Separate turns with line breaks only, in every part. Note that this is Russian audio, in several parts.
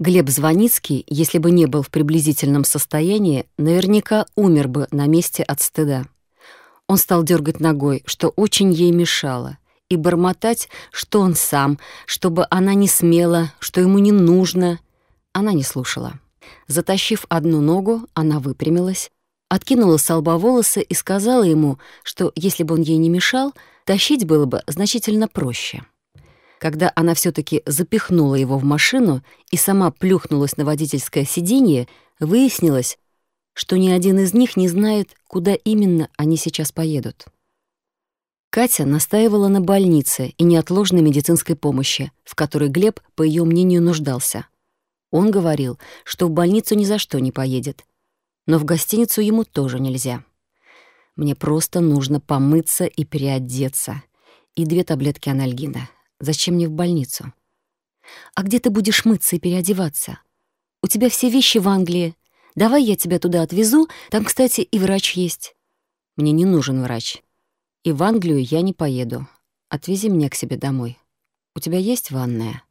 Глеб Звоницкий, если бы не был в приблизительном состоянии, наверняка умер бы на месте от стыда. Он стал дергать ногой, что очень ей мешало, и бормотать, что он сам, чтобы она не смела, что ему не нужно. Она не слушала. Затащив одну ногу, она выпрямилась, откинула с лба волосы и сказала ему, что если бы он ей не мешал, тащить было бы значительно проще. Когда она все таки запихнула его в машину и сама плюхнулась на водительское сиденье, выяснилось, что ни один из них не знает, куда именно они сейчас поедут. Катя настаивала на больнице и неотложной медицинской помощи, в которой Глеб, по ее мнению, нуждался. Он говорил, что в больницу ни за что не поедет. Но в гостиницу ему тоже нельзя. Мне просто нужно помыться и переодеться. И две таблетки анальгина. Зачем мне в больницу? А где ты будешь мыться и переодеваться? У тебя все вещи в Англии. Давай я тебя туда отвезу, там, кстати, и врач есть. Мне не нужен врач. И в Англию я не поеду. Отвези меня к себе домой. У тебя есть ванная?»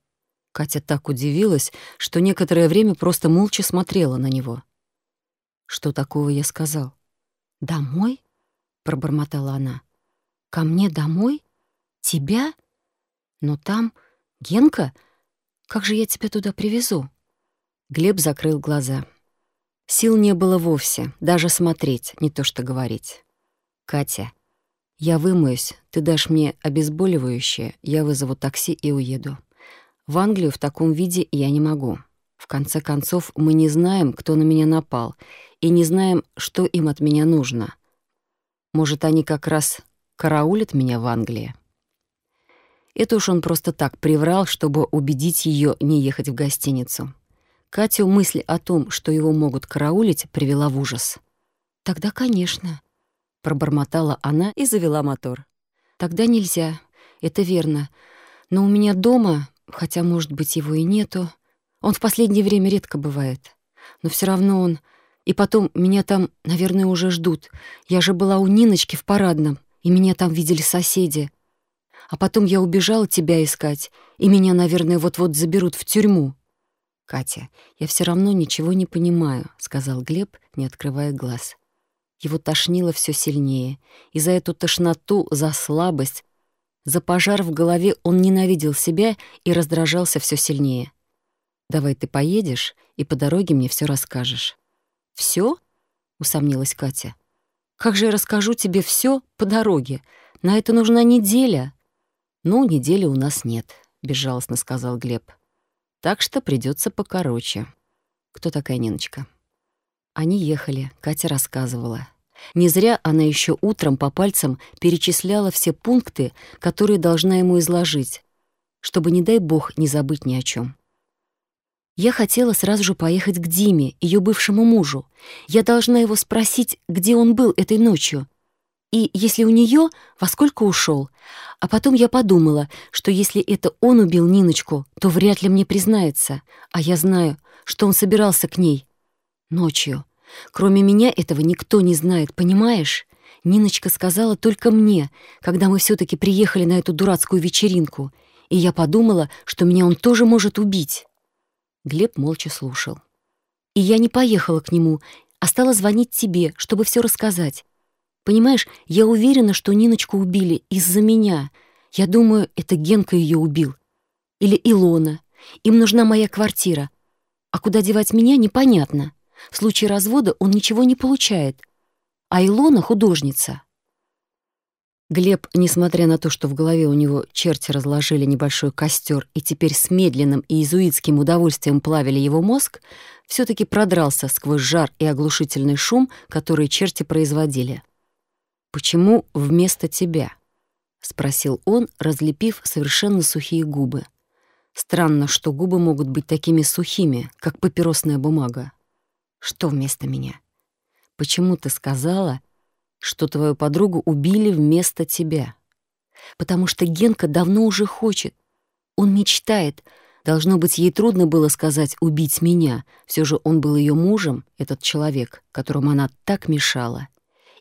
Катя так удивилась, что некоторое время просто молча смотрела на него. «Что такого я сказал?» «Домой?» — пробормотала она. «Ко мне домой? Тебя?» Но там... Генка? Как же я тебя туда привезу?» Глеб закрыл глаза. Сил не было вовсе, даже смотреть, не то что говорить. «Катя, я вымоюсь, ты дашь мне обезболивающее, я вызову такси и уеду. В Англию в таком виде я не могу. В конце концов, мы не знаем, кто на меня напал, и не знаем, что им от меня нужно. Может, они как раз караулят меня в Англии?» Это уж он просто так приврал, чтобы убедить ее не ехать в гостиницу. Катю мысль о том, что его могут караулить, привела в ужас. «Тогда, конечно», — пробормотала она и завела мотор. «Тогда нельзя, это верно. Но у меня дома, хотя, может быть, его и нету, он в последнее время редко бывает. Но все равно он... И потом, меня там, наверное, уже ждут. Я же была у Ниночки в парадном, и меня там видели соседи. А потом я убежала тебя искать, и меня, наверное, вот-вот заберут в тюрьму». «Катя, я все равно ничего не понимаю», — сказал Глеб, не открывая глаз. Его тошнило все сильнее, и за эту тошноту, за слабость, за пожар в голове он ненавидел себя и раздражался все сильнее. «Давай ты поедешь, и по дороге мне все расскажешь». Все? усомнилась Катя. «Как же я расскажу тебе все по дороге? На это нужна неделя». «Ну, недели у нас нет», — безжалостно сказал Глеб. «Так что придется покороче». «Кто такая Ниночка?» Они ехали, Катя рассказывала. Не зря она еще утром по пальцам перечисляла все пункты, которые должна ему изложить, чтобы, не дай бог, не забыть ни о чем. Я хотела сразу же поехать к Диме, ее бывшему мужу. Я должна его спросить, где он был этой ночью. И если у нее, во сколько ушел. А потом я подумала, что если это он убил Ниночку, то вряд ли мне признается. А я знаю, что он собирался к ней. Ночью. Кроме меня этого никто не знает, понимаешь? Ниночка сказала только мне, когда мы все таки приехали на эту дурацкую вечеринку. И я подумала, что меня он тоже может убить. Глеб молча слушал. И я не поехала к нему, а стала звонить тебе, чтобы все рассказать. Понимаешь, я уверена, что Ниночку убили из-за меня. Я думаю, это Генка ее убил. Или Илона. Им нужна моя квартира. А куда девать меня, непонятно. В случае развода он ничего не получает. А Илона — художница. Глеб, несмотря на то, что в голове у него черти разложили небольшой костер и теперь с медленным и иезуитским удовольствием плавили его мозг, все таки продрался сквозь жар и оглушительный шум, которые черти производили. «Почему вместо тебя?» — спросил он, разлепив совершенно сухие губы. Странно, что губы могут быть такими сухими, как папиросная бумага. «Что вместо меня?» «Почему ты сказала, что твою подругу убили вместо тебя?» «Потому что Генка давно уже хочет. Он мечтает. Должно быть, ей трудно было сказать «убить меня». Все же он был ее мужем, этот человек, которому она так мешала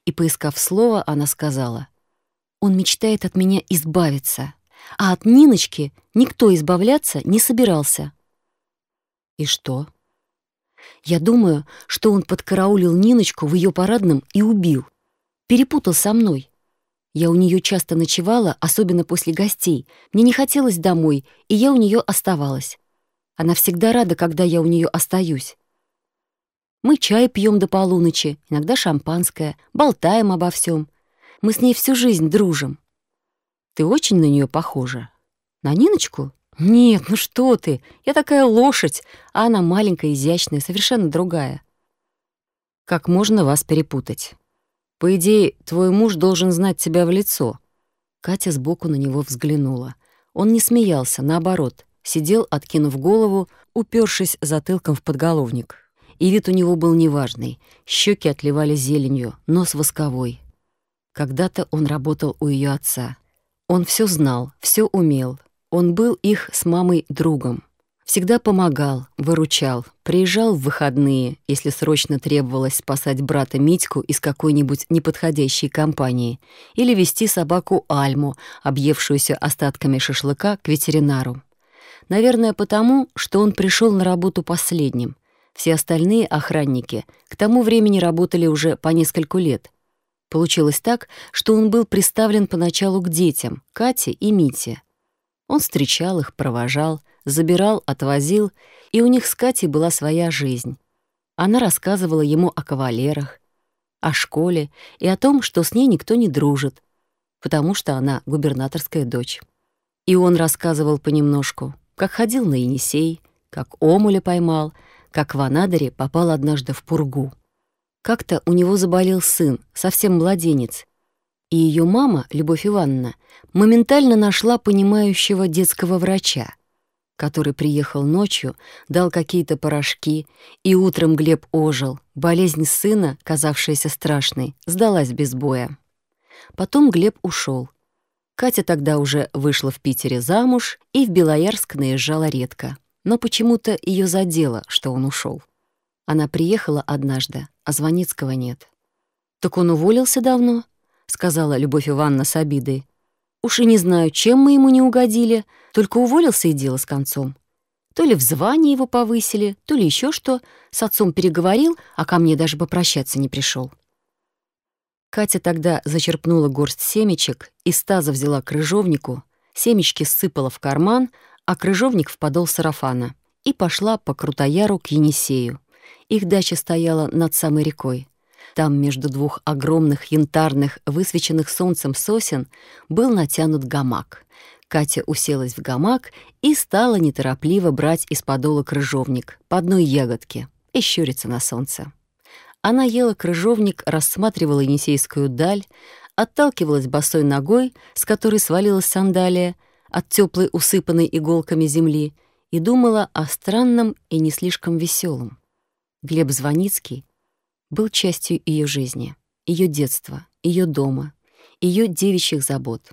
и, поискав слово, она сказала, «Он мечтает от меня избавиться, а от Ниночки никто избавляться не собирался». И что? Я думаю, что он подкараулил Ниночку в ее парадном и убил. Перепутал со мной. Я у нее часто ночевала, особенно после гостей. Мне не хотелось домой, и я у нее оставалась. Она всегда рада, когда я у нее остаюсь. Мы чай пьем до полуночи, иногда шампанское, болтаем обо всем. Мы с ней всю жизнь дружим. Ты очень на нее похожа. На Ниночку? Нет, ну что ты? Я такая лошадь, а она маленькая, изящная, совершенно другая. Как можно вас перепутать? По идее, твой муж должен знать тебя в лицо. Катя сбоку на него взглянула. Он не смеялся, наоборот, сидел, откинув голову, упершись затылком в подголовник. И вид у него был неважный. Щеки отливали зеленью, нос восковой. Когда-то он работал у ее отца. Он все знал, все умел. Он был их с мамой другом. Всегда помогал, выручал, приезжал в выходные, если срочно требовалось спасать брата Митьку из какой-нибудь неподходящей компании, или вести собаку Альму, объевшуюся остатками шашлыка, к ветеринару. Наверное, потому, что он пришел на работу последним. Все остальные охранники к тому времени работали уже по нескольку лет. Получилось так, что он был приставлен поначалу к детям, Кате и Мите. Он встречал их, провожал, забирал, отвозил, и у них с Катей была своя жизнь. Она рассказывала ему о кавалерах, о школе и о том, что с ней никто не дружит, потому что она губернаторская дочь. И он рассказывал понемножку, как ходил на Енисей, как омуля поймал, как в Анадыре попал однажды в пургу. Как-то у него заболел сын, совсем младенец, и ее мама, Любовь Ивановна, моментально нашла понимающего детского врача — который приехал ночью, дал какие-то порошки, и утром Глеб ожил. Болезнь сына, казавшаяся страшной, сдалась без боя. Потом Глеб ушел. Катя тогда уже вышла в Питере замуж и в Белоярск наезжала редко. Но почему-то ее задело, что он ушел. Она приехала однажды, а Звоницкого нет. «Так он уволился давно?» — сказала Любовь Ивановна с обидой. Уж и не знаю, чем мы ему не угодили, только уволился и дело с концом. То ли в звании его повысили, то ли еще что. С отцом переговорил, а ко мне даже попрощаться не пришел. Катя тогда зачерпнула горсть семечек, из таза взяла крыжовнику, семечки сыпала в карман, а крыжовник в подол сарафана и пошла по Крутояру к Енисею. Их дача стояла над самой рекой. Там между двух огромных янтарных, высвеченных солнцем сосен, был натянут гамак. Катя уселась в гамак и стала неторопливо брать из подола крыжовник по одной ягодке и щуриться на солнце. Она ела крыжовник, рассматривала Енисейскую даль, отталкивалась босой ногой, с которой свалилась сандалия, от теплой усыпанной иголками земли, и думала о странном и не слишком веселом. Глеб Звоницкий был частью ее жизни, ее детства, ее дома, ее девичьих забот.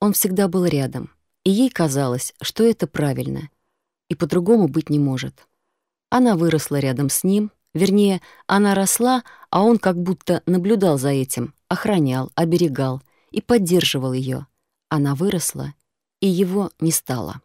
Он всегда был рядом, и ей казалось, что это правильно, и по-другому быть не может. Она выросла рядом с ним, вернее, она росла, а он как будто наблюдал за этим, охранял, оберегал и поддерживал ее. Она выросла, и его не стало.